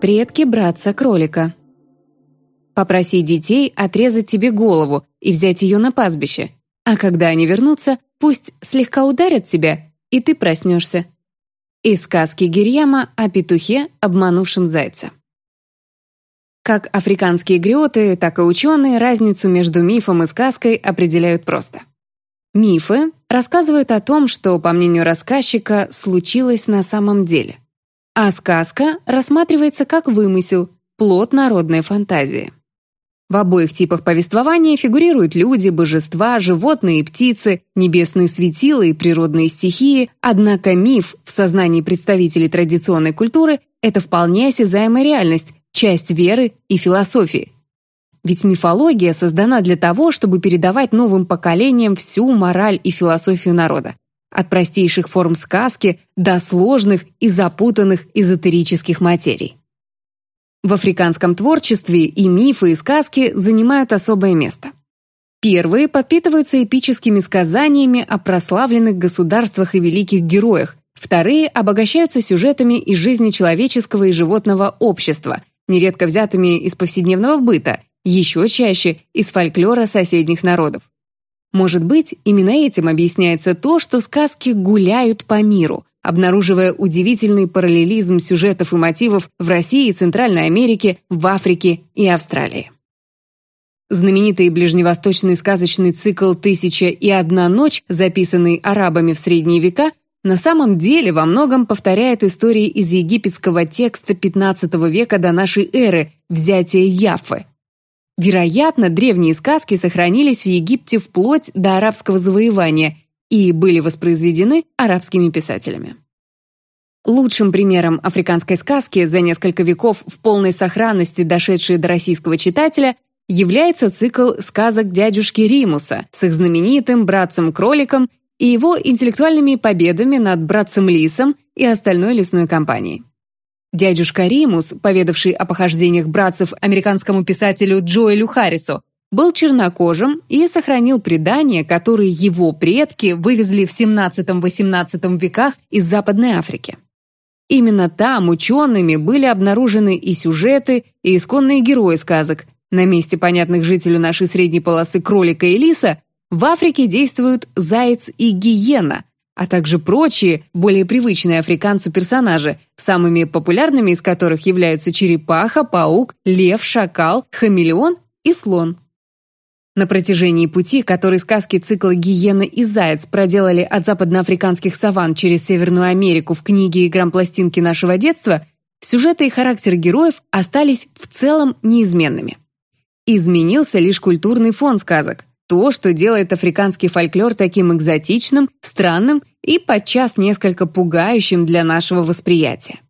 Предки братца-кролика. Попроси детей отрезать тебе голову и взять ее на пастбище, а когда они вернутся, пусть слегка ударят тебя, и ты проснешься. Из сказки Гирьяма о петухе, обманувшем зайца. Как африканские гриоты, так и ученые разницу между мифом и сказкой определяют просто. Мифы рассказывают о том, что, по мнению рассказчика, случилось на самом деле. А сказка рассматривается как вымысел, плод народной фантазии. В обоих типах повествования фигурируют люди, божества, животные и птицы, небесные светила и природные стихии, однако миф в сознании представителей традиционной культуры – это вполне осязаемая реальность, часть веры и философии. Ведь мифология создана для того, чтобы передавать новым поколениям всю мораль и философию народа. От простейших форм сказки до сложных и запутанных эзотерических материй. В африканском творчестве и мифы, и сказки занимают особое место. Первые подпитываются эпическими сказаниями о прославленных государствах и великих героях, вторые обогащаются сюжетами из жизни человеческого и животного общества, нередко взятыми из повседневного быта, еще чаще из фольклора соседних народов. Может быть, именно этим объясняется то, что сказки гуляют по миру, обнаруживая удивительный параллелизм сюжетов и мотивов в России, Центральной Америке, в Африке и Австралии. Знаменитый ближневосточный сказочный цикл «Тысяча и одна ночь», записанный арабами в средние века, на самом деле во многом повторяет истории из египетского текста XV века до нашей эры «Взятие Яффы», Вероятно, древние сказки сохранились в Египте вплоть до арабского завоевания и были воспроизведены арабскими писателями. Лучшим примером африканской сказки, за несколько веков в полной сохранности дошедшей до российского читателя, является цикл сказок дядюшки Римуса с их знаменитым братцем-кроликом и его интеллектуальными победами над братцем-лисом и остальной лесной компанией. Дядюшка Римус, поведавший о похождениях братцев американскому писателю Джоэлю Харрису, был чернокожим и сохранил предания, которые его предки вывезли в 17-18 веках из Западной Африки. Именно там учеными были обнаружены и сюжеты, и исконные герои сказок. На месте понятных жителю нашей средней полосы кролика и лиса в Африке действуют заяц и гиена, а также прочие, более привычные африканцу персонажи, самыми популярными из которых являются черепаха, паук, лев, шакал, хамелеон и слон. На протяжении пути, который сказки цикла «Гиена и заяц» проделали от западноафриканских саван через Северную Америку в книге и грампластинки нашего детства, сюжеты и характер героев остались в целом неизменными. Изменился лишь культурный фон сказок, то, что делает африканский фольклор таким экзотичным, странным и подчас несколько пугающим для нашего восприятия.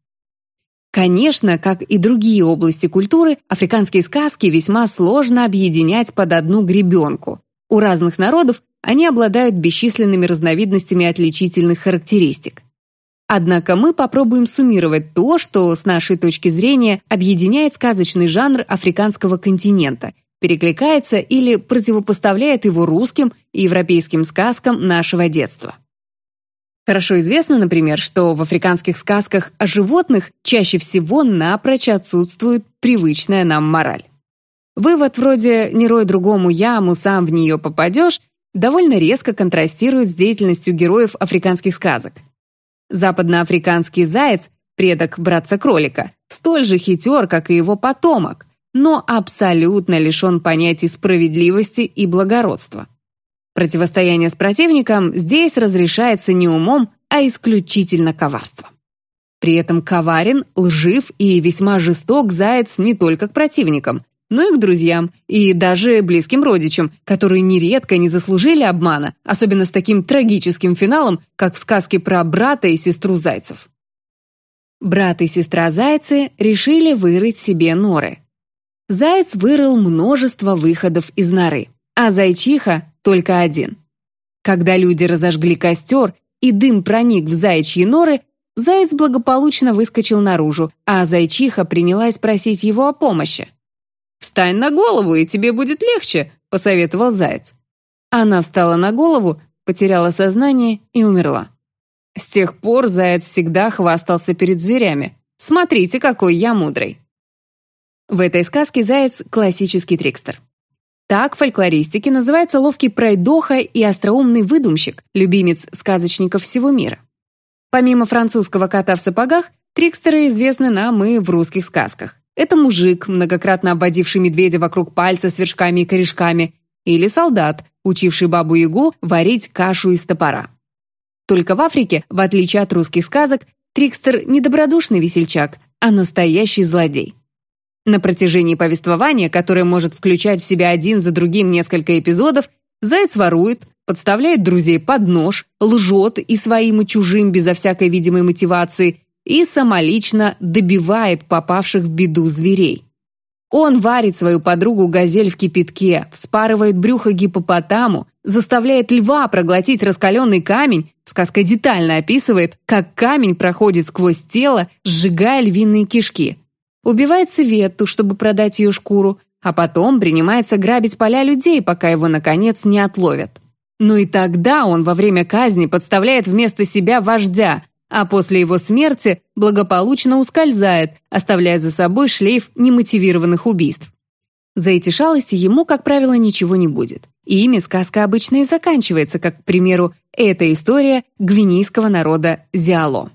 Конечно, как и другие области культуры, африканские сказки весьма сложно объединять под одну гребенку. У разных народов они обладают бесчисленными разновидностями отличительных характеристик. Однако мы попробуем суммировать то, что, с нашей точки зрения, объединяет сказочный жанр африканского континента перекликается или противопоставляет его русским и европейским сказкам нашего детства. Хорошо известно, например, что в африканских сказках о животных чаще всего напрочь отсутствует привычная нам мораль. Вывод вроде «не рой другому яму, сам в нее попадешь» довольно резко контрастирует с деятельностью героев африканских сказок. Западноафриканский заяц, предок братца-кролика, столь же хитер, как и его потомок, но абсолютно лишен понятий справедливости и благородства. Противостояние с противником здесь разрешается не умом, а исключительно коварством. При этом коварен, лжив и весьма жесток заяц не только к противникам, но и к друзьям, и даже близким родичам, которые нередко не заслужили обмана, особенно с таким трагическим финалом, как в сказке про брата и сестру зайцев. Брат и сестра зайцы решили вырыть себе норы. Заяц вырыл множество выходов из норы, а зайчиха — только один. Когда люди разожгли костер и дым проник в заячьи норы, заяц благополучно выскочил наружу, а зайчиха принялась просить его о помощи. «Встань на голову, и тебе будет легче», — посоветовал заяц. Она встала на голову, потеряла сознание и умерла. С тех пор заяц всегда хвастался перед зверями. Смотрите, какой я мудрый. В этой сказке заяц – классический трикстер. Так в фольклористике называется ловкий пройдоха и остроумный выдумщик, любимец сказочников всего мира. Помимо французского кота в сапогах, трикстеры известны нам и в русских сказках. Это мужик, многократно обводивший медведя вокруг пальца с вершками и корешками, или солдат, учивший бабу-ягу варить кашу из топора. Только в Африке, в отличие от русских сказок, трикстер не добродушный весельчак, а настоящий злодей. На протяжении повествования, которое может включать в себя один за другим несколько эпизодов, заяц ворует, подставляет друзей под нож, лжет и своим, и чужим безо всякой видимой мотивации и самолично добивает попавших в беду зверей. Он варит свою подругу газель в кипятке, вспарывает брюхо гипопотаму, заставляет льва проглотить раскаленный камень, сказка детально описывает, как камень проходит сквозь тело, сжигая львиные кишки – убивает Свету, чтобы продать ее шкуру, а потом принимается грабить поля людей, пока его, наконец, не отловят. Но и тогда он во время казни подставляет вместо себя вождя, а после его смерти благополучно ускользает, оставляя за собой шлейф немотивированных убийств. За эти шалости ему, как правило, ничего не будет. И ими сказка обычно и заканчивается, как, к примеру, эта история гвинейского народа Зиало.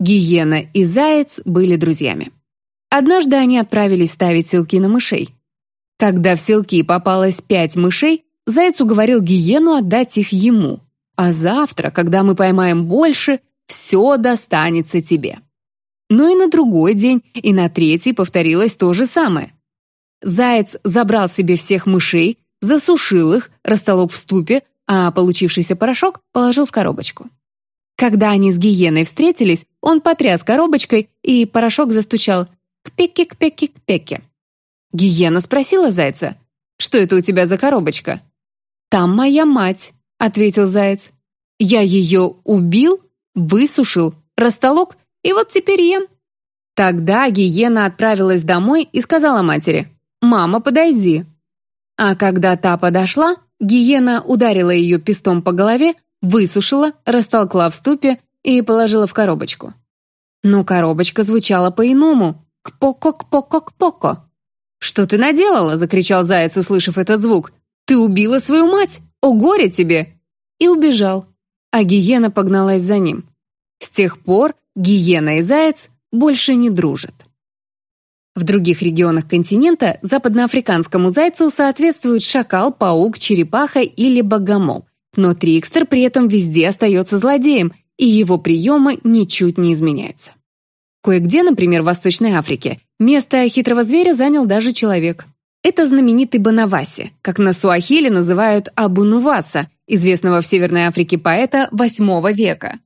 Гиена и заяц были друзьями. Однажды они отправились ставить селки на мышей. Когда в селки попалось пять мышей, заяц уговорил гиену отдать их ему. А завтра, когда мы поймаем больше, все достанется тебе. Но и на другой день, и на третий повторилось то же самое. Заяц забрал себе всех мышей, засушил их, растолок в ступе, а получившийся порошок положил в коробочку. Когда они с гиеной встретились, он потряс коробочкой, и порошок застучал Кпеки-кпеки-кпеки. Гиена спросила зайца, «Что это у тебя за коробочка?» «Там моя мать», — ответил заяц. «Я ее убил, высушил, растолок, и вот теперь ем». Тогда гиена отправилась домой и сказала матери, «Мама, подойди». А когда та подошла, гиена ударила ее пестом по голове, высушила, растолкла в ступе и положила в коробочку. Но коробочка звучала по-иному, «Кпоко-кпоко-кпоко!» «Что ты наделала?» — закричал заяц, услышав этот звук. «Ты убила свою мать! О, горе тебе!» И убежал. А гиена погналась за ним. С тех пор гиена и заяц больше не дружат. В других регионах континента западноафриканскому зайцу соответствуют шакал, паук, черепаха или богомол. Но Трикстер при этом везде остается злодеем, и его приемы ничуть не изменяются. Кое-где, например, в Восточной Африке, место хитрого зверя занял даже человек. Это знаменитый Банаваси, как на суахили называют Абунуваса, известного в Северной Африке поэта VIII века.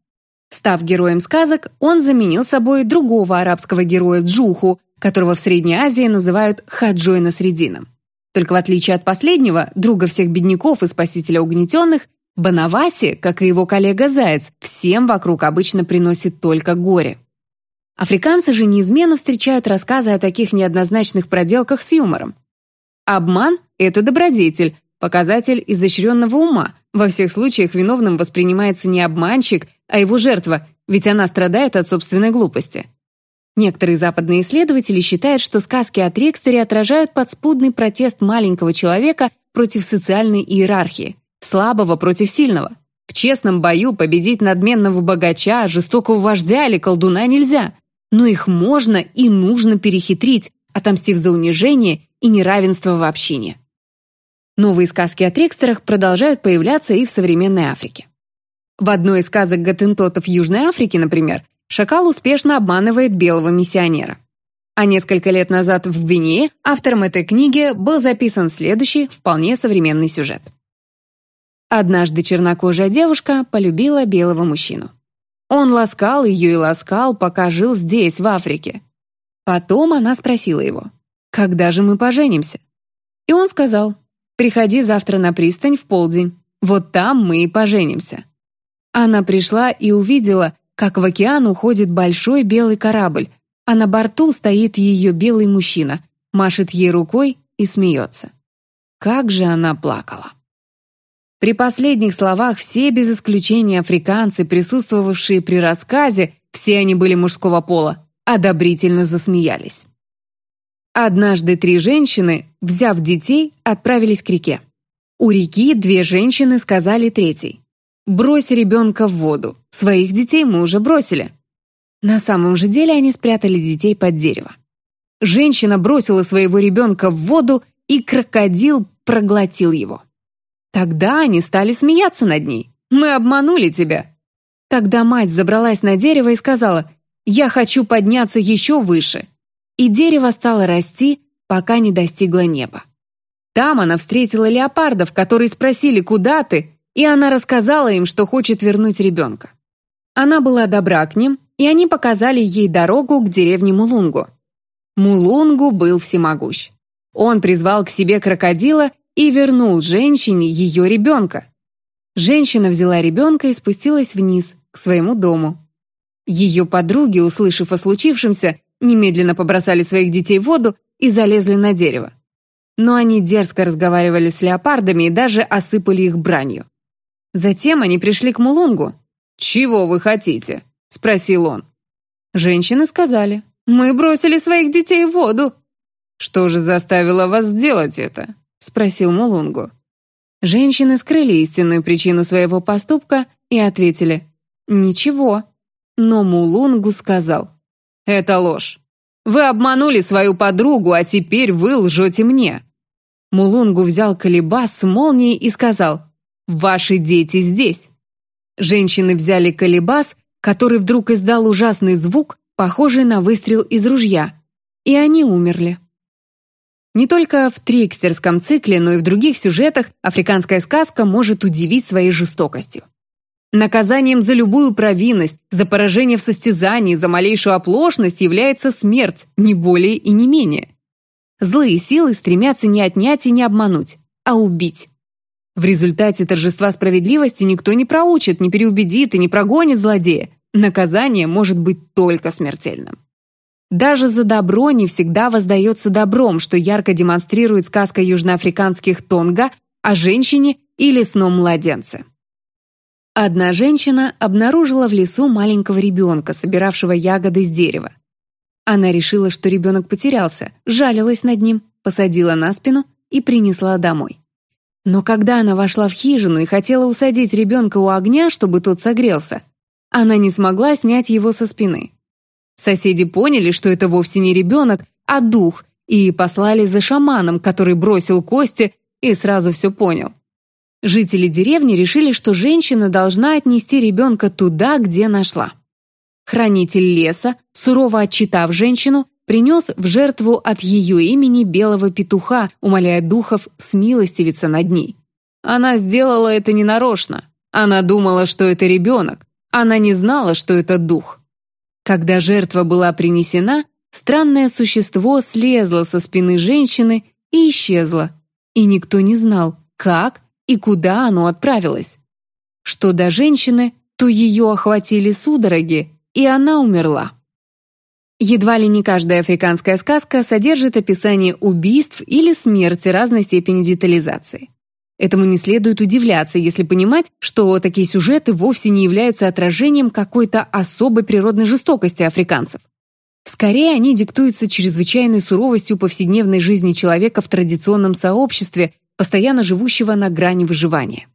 Став героем сказок, он заменил собой другого арабского героя Джуху, которого в Средней Азии называют Хаджой Насредином. Только в отличие от последнего, друга всех бедняков и спасителя угнетенных, Банаваси, как и его коллега Заяц, всем вокруг обычно приносит только горе. Африканцы же неизменно встречают рассказы о таких неоднозначных проделках с юмором. Обман – это добродетель, показатель изощренного ума. Во всех случаях виновным воспринимается не обманщик, а его жертва, ведь она страдает от собственной глупости. Некоторые западные исследователи считают, что сказки о Трекстере отражают подспудный протест маленького человека против социальной иерархии, слабого против сильного. В честном бою победить надменного богача, жестокого вождя или колдуна нельзя но их можно и нужно перехитрить, отомстив за унижение и неравенство в общине. Новые сказки о трекстерах продолжают появляться и в современной Африке. В одной из сказок Гатентотов Южной Африки, например, шакал успешно обманывает белого миссионера. А несколько лет назад в Гвинее автором этой книги был записан следующий, вполне современный сюжет. Однажды чернокожая девушка полюбила белого мужчину. Он ласкал ее и ласкал, пока жил здесь, в Африке. Потом она спросила его, «Когда же мы поженимся?» И он сказал, «Приходи завтра на пристань в полдень. Вот там мы и поженимся». Она пришла и увидела, как в океан уходит большой белый корабль, а на борту стоит ее белый мужчина, машет ей рукой и смеется. Как же она плакала. При последних словах все без исключения африканцы, присутствовавшие при рассказе, все они были мужского пола, одобрительно засмеялись. Однажды три женщины, взяв детей, отправились к реке. У реки две женщины сказали третьей. «Брось ребенка в воду. Своих детей мы уже бросили». На самом же деле они спрятали детей под дерево. Женщина бросила своего ребенка в воду, и крокодил проглотил его. Тогда они стали смеяться над ней. «Мы обманули тебя». Тогда мать забралась на дерево и сказала, «Я хочу подняться еще выше». И дерево стало расти, пока не достигло неба. Там она встретила леопардов, которые спросили, куда ты, и она рассказала им, что хочет вернуть ребенка. Она была добра к ним, и они показали ей дорогу к деревне Мулунгу. Мулунгу был всемогущ. Он призвал к себе крокодила и вернул женщине ее ребенка. Женщина взяла ребенка и спустилась вниз, к своему дому. Ее подруги, услышав о случившемся, немедленно побросали своих детей в воду и залезли на дерево. Но они дерзко разговаривали с леопардами и даже осыпали их бранью. Затем они пришли к Мулунгу. «Чего вы хотите?» – спросил он. Женщины сказали, «Мы бросили своих детей в воду». «Что же заставило вас сделать это?» – спросил Мулунгу. Женщины скрыли истинную причину своего поступка и ответили, «Ничего». Но Мулунгу сказал, «Это ложь. Вы обманули свою подругу, а теперь вы лжете мне». Мулунгу взял колебас с молнией и сказал, «Ваши дети здесь». Женщины взяли колебас, который вдруг издал ужасный звук, похожий на выстрел из ружья, и они умерли. Не только в трикстерском цикле, но и в других сюжетах африканская сказка может удивить своей жестокостью. Наказанием за любую провинность, за поражение в состязании, за малейшую оплошность является смерть, не более и не менее. Злые силы стремятся не отнять и не обмануть, а убить. В результате торжества справедливости никто не проучит, не переубедит и не прогонит злодея. Наказание может быть только смертельным. Даже за добро не всегда воздается добром, что ярко демонстрирует сказка южноафриканских Тонга о женщине и лесном младенце. Одна женщина обнаружила в лесу маленького ребенка, собиравшего ягоды с дерева. Она решила, что ребенок потерялся, жалилась над ним, посадила на спину и принесла домой. Но когда она вошла в хижину и хотела усадить ребенка у огня, чтобы тот согрелся, она не смогла снять его со спины. Соседи поняли, что это вовсе не ребенок, а дух, и послали за шаманом, который бросил кости и сразу все понял. Жители деревни решили, что женщина должна отнести ребенка туда, где нашла. Хранитель леса, сурово отчитав женщину, принес в жертву от ее имени белого петуха, умоляя духов смилостивиться над ней. Она сделала это ненарочно. Она думала, что это ребенок. Она не знала, что это дух. Когда жертва была принесена, странное существо слезло со спины женщины и исчезло. И никто не знал, как и куда оно отправилось. Что до женщины, то ее охватили судороги, и она умерла. Едва ли не каждая африканская сказка содержит описание убийств или смерти разной степени детализации. Этому не следует удивляться, если понимать, что такие сюжеты вовсе не являются отражением какой-то особой природной жестокости африканцев. Скорее, они диктуются чрезвычайной суровостью повседневной жизни человека в традиционном сообществе, постоянно живущего на грани выживания.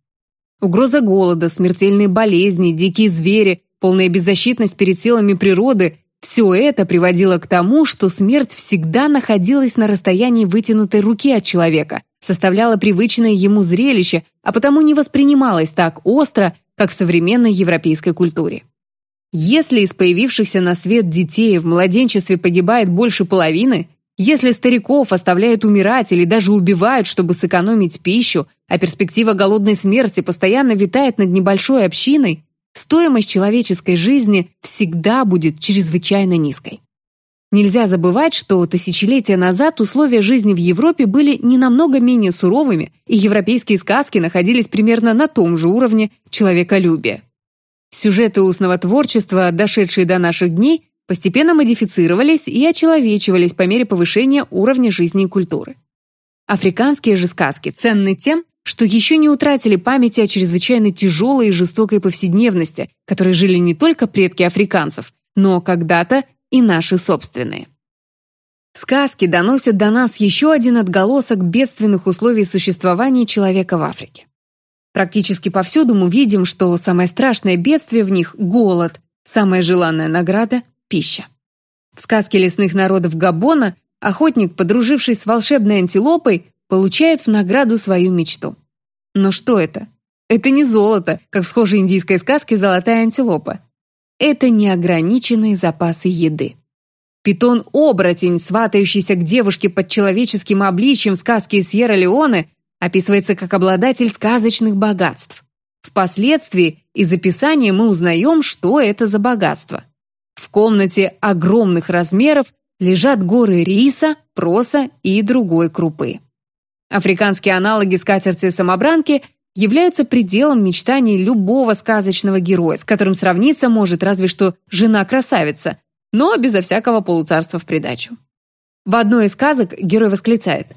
Угроза голода, смертельные болезни, дикие звери, полная беззащитность перед силами природы – все это приводило к тому, что смерть всегда находилась на расстоянии вытянутой руки от человека, составляла привычное ему зрелище, а потому не воспринималась так остро, как в современной европейской культуре. Если из появившихся на свет детей в младенчестве погибает больше половины, если стариков оставляют умирать или даже убивают, чтобы сэкономить пищу, а перспектива голодной смерти постоянно витает над небольшой общиной, стоимость человеческой жизни всегда будет чрезвычайно низкой. Нельзя забывать, что тысячелетия назад условия жизни в Европе были не намного менее суровыми, и европейские сказки находились примерно на том же уровне человеколюбия. Сюжеты устного творчества, дошедшие до наших дней, постепенно модифицировались и очеловечивались по мере повышения уровня жизни и культуры. Африканские же сказки ценны тем, что еще не утратили памяти о чрезвычайно тяжелой и жестокой повседневности, которой жили не только предки африканцев, но когда-то и наши собственные. Сказки доносят до нас еще один отголосок бедственных условий существования человека в Африке. Практически повсюду мы видим, что самое страшное бедствие в них – голод, самая желанная награда – пища. В сказке лесных народов Габона охотник, подружившись с волшебной антилопой, получает в награду свою мечту. Но что это? Это не золото, как в схожей индийской сказке «Золотая антилопа». Это неограниченные запасы еды. Питон-оборотень, сватающийся к девушке под человеческим обличьем в сказке Сьерра-Леоне, описывается как обладатель сказочных богатств. Впоследствии из описания мы узнаем, что это за богатство. В комнате огромных размеров лежат горы риса, проса и другой крупы. Африканские аналоги скатерти-самобранки являются пределом мечтаний любого сказочного героя, с которым сравниться может разве что жена-красавица, но безо всякого полуцарства в придачу. В одной из сказок герой восклицает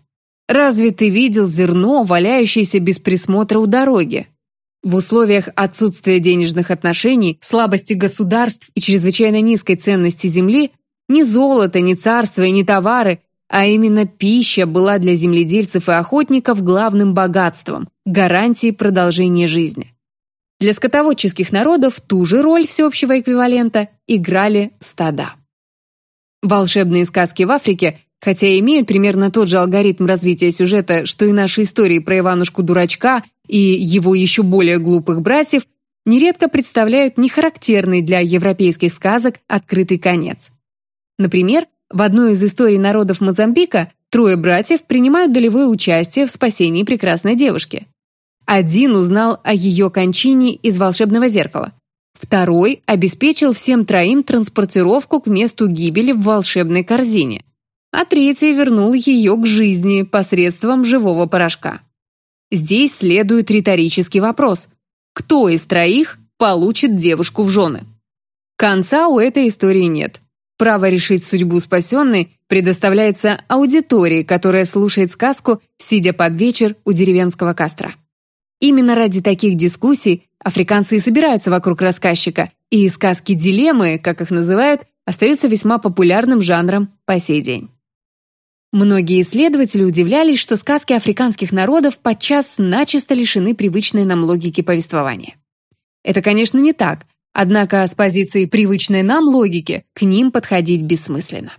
«Разве ты видел зерно, валяющееся без присмотра у дороги?» В условиях отсутствия денежных отношений, слабости государств и чрезвычайно низкой ценности земли ни золото, ни царство и ни товары а именно пища была для земледельцев и охотников главным богатством, гарантией продолжения жизни. Для скотоводческих народов ту же роль всеобщего эквивалента играли стада. Волшебные сказки в Африке, хотя имеют примерно тот же алгоритм развития сюжета, что и наши истории про Иванушку-дурачка и его еще более глупых братьев, нередко представляют нехарактерный для европейских сказок открытый конец. Например, в одной из историй народов Мозамбика трое братьев принимают долевое участие в спасении прекрасной девушки. Один узнал о ее кончине из волшебного зеркала. Второй обеспечил всем троим транспортировку к месту гибели в волшебной корзине. А третий вернул ее к жизни посредством живого порошка. Здесь следует риторический вопрос. Кто из троих получит девушку в жены? Конца у этой истории нет. Право решить судьбу спасенной предоставляется аудитории, которая слушает сказку, сидя под вечер у деревенского костра. Именно ради таких дискуссий африканцы и собираются вокруг рассказчика, и сказки-дилеммы, как их называют, остаются весьма популярным жанром по сей день. Многие исследователи удивлялись, что сказки африканских народов подчас начисто лишены привычной нам логики повествования. Это, конечно, не так, Однако с позиции привычной нам логики к ним подходить бессмысленно.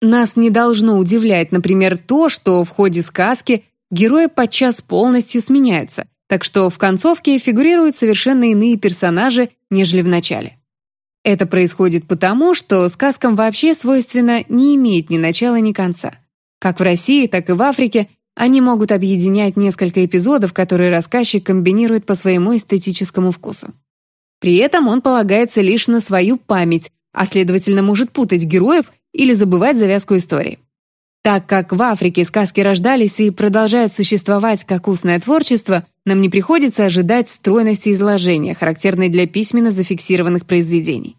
Нас не должно удивлять, например, то, что в ходе сказки герои подчас полностью сменяются, так что в концовке фигурируют совершенно иные персонажи, нежели в начале. Это происходит потому, что сказкам вообще свойственно не иметь ни начала, ни конца. Как в России, так и в Африке они могут объединять несколько эпизодов, которые рассказчик комбинирует по своему эстетическому вкусу. При этом он полагается лишь на свою память, а следовательно может путать героев или забывать завязку истории. Так как в Африке сказки рождались и продолжают существовать как устное творчество, нам не приходится ожидать стройности изложения, характерной для письменно зафиксированных произведений.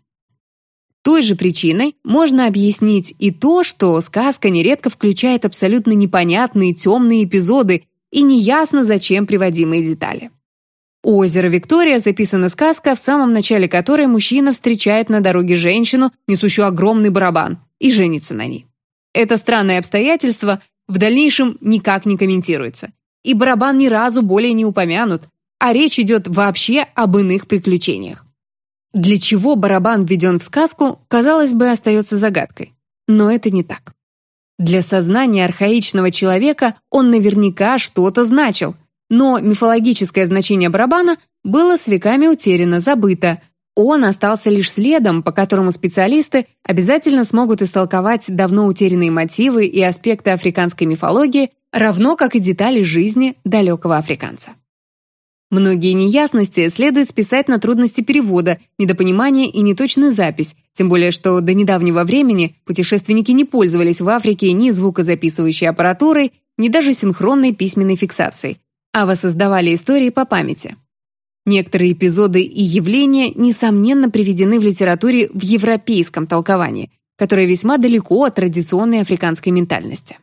Той же причиной можно объяснить и то, что сказка нередко включает абсолютно непонятные темные эпизоды и неясно зачем приводимые детали. У озера Виктория записана сказка, в самом начале которой мужчина встречает на дороге женщину, несущую огромный барабан, и женится на ней. Это странное обстоятельство в дальнейшем никак не комментируется. И барабан ни разу более не упомянут, а речь идет вообще об иных приключениях. Для чего барабан введен в сказку, казалось бы, остается загадкой. Но это не так. Для сознания архаичного человека он наверняка что-то значил – но мифологическое значение барабана было с веками утеряно, забыто. Он остался лишь следом, по которому специалисты обязательно смогут истолковать давно утерянные мотивы и аспекты африканской мифологии, равно как и детали жизни далекого африканца. Многие неясности следует списать на трудности перевода, недопонимание и неточную запись, тем более что до недавнего времени путешественники не пользовались в Африке ни звукозаписывающей аппаратурой, ни даже синхронной письменной фиксацией, а воссоздавали истории по памяти. Некоторые эпизоды и явления, несомненно, приведены в литературе в европейском толковании, которое весьма далеко от традиционной африканской ментальности.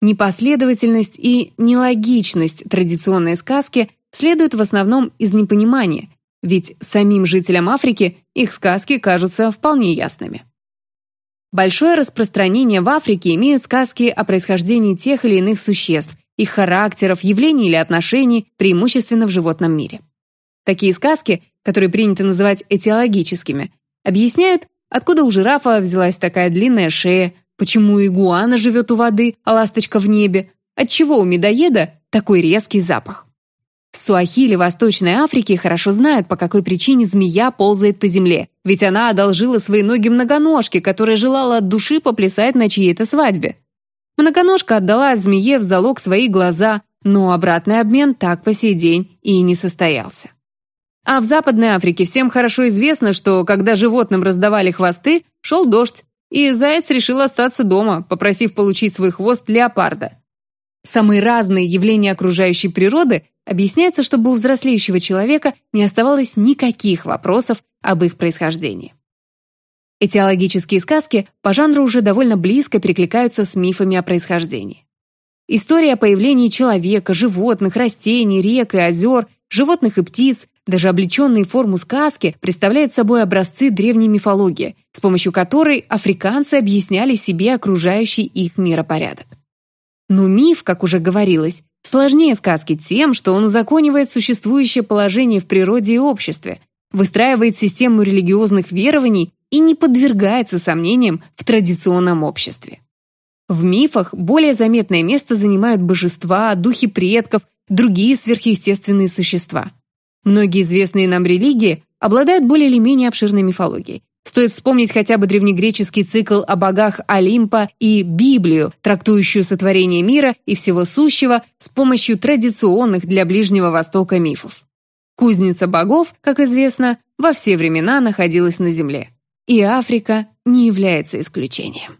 Непоследовательность и нелогичность традиционной сказки следуют в основном из непонимания, ведь самим жителям Африки их сказки кажутся вполне ясными. Большое распространение в Африке имеют сказки о происхождении тех или иных существ, их характеров, явлений или отношений, преимущественно в животном мире. Такие сказки, которые принято называть этиологическими, объясняют, откуда у жирафа взялась такая длинная шея, почему игуана живет у воды, а ласточка в небе, отчего у медоеда такой резкий запах. Суахили Восточной Африки хорошо знают, по какой причине змея ползает по земле, ведь она одолжила свои ноги многоножке, которая желала от души поплясать на чьей-то свадьбе. Многоножка отдала змее в залог свои глаза, но обратный обмен так по сей день и не состоялся. А в Западной Африке всем хорошо известно, что когда животным раздавали хвосты, шел дождь, и заяц решил остаться дома, попросив получить свой хвост леопарда. Самые разные явления окружающей природы объясняются, чтобы у взрослеющего человека не оставалось никаких вопросов об их происхождении. Этиологические сказки по жанру уже довольно близко перекликаются с мифами о происхождении. История о появлении человека, животных, растений, рек и озер, животных и птиц, даже облеченные форму сказки, представляют собой образцы древней мифологии, с помощью которой африканцы объясняли себе окружающий их миропорядок. Но миф, как уже говорилось, сложнее сказки тем, что он узаконивает существующее положение в природе и обществе, выстраивает систему религиозных верований и не подвергается сомнениям в традиционном обществе. В мифах более заметное место занимают божества, духи предков, другие сверхъестественные существа. Многие известные нам религии обладают более или менее обширной мифологией. Стоит вспомнить хотя бы древнегреческий цикл о богах Олимпа и Библию, трактующую сотворение мира и всего сущего с помощью традиционных для Ближнего Востока мифов. Кузница богов, как известно, во все времена находилась на Земле. И Африка не является исключением.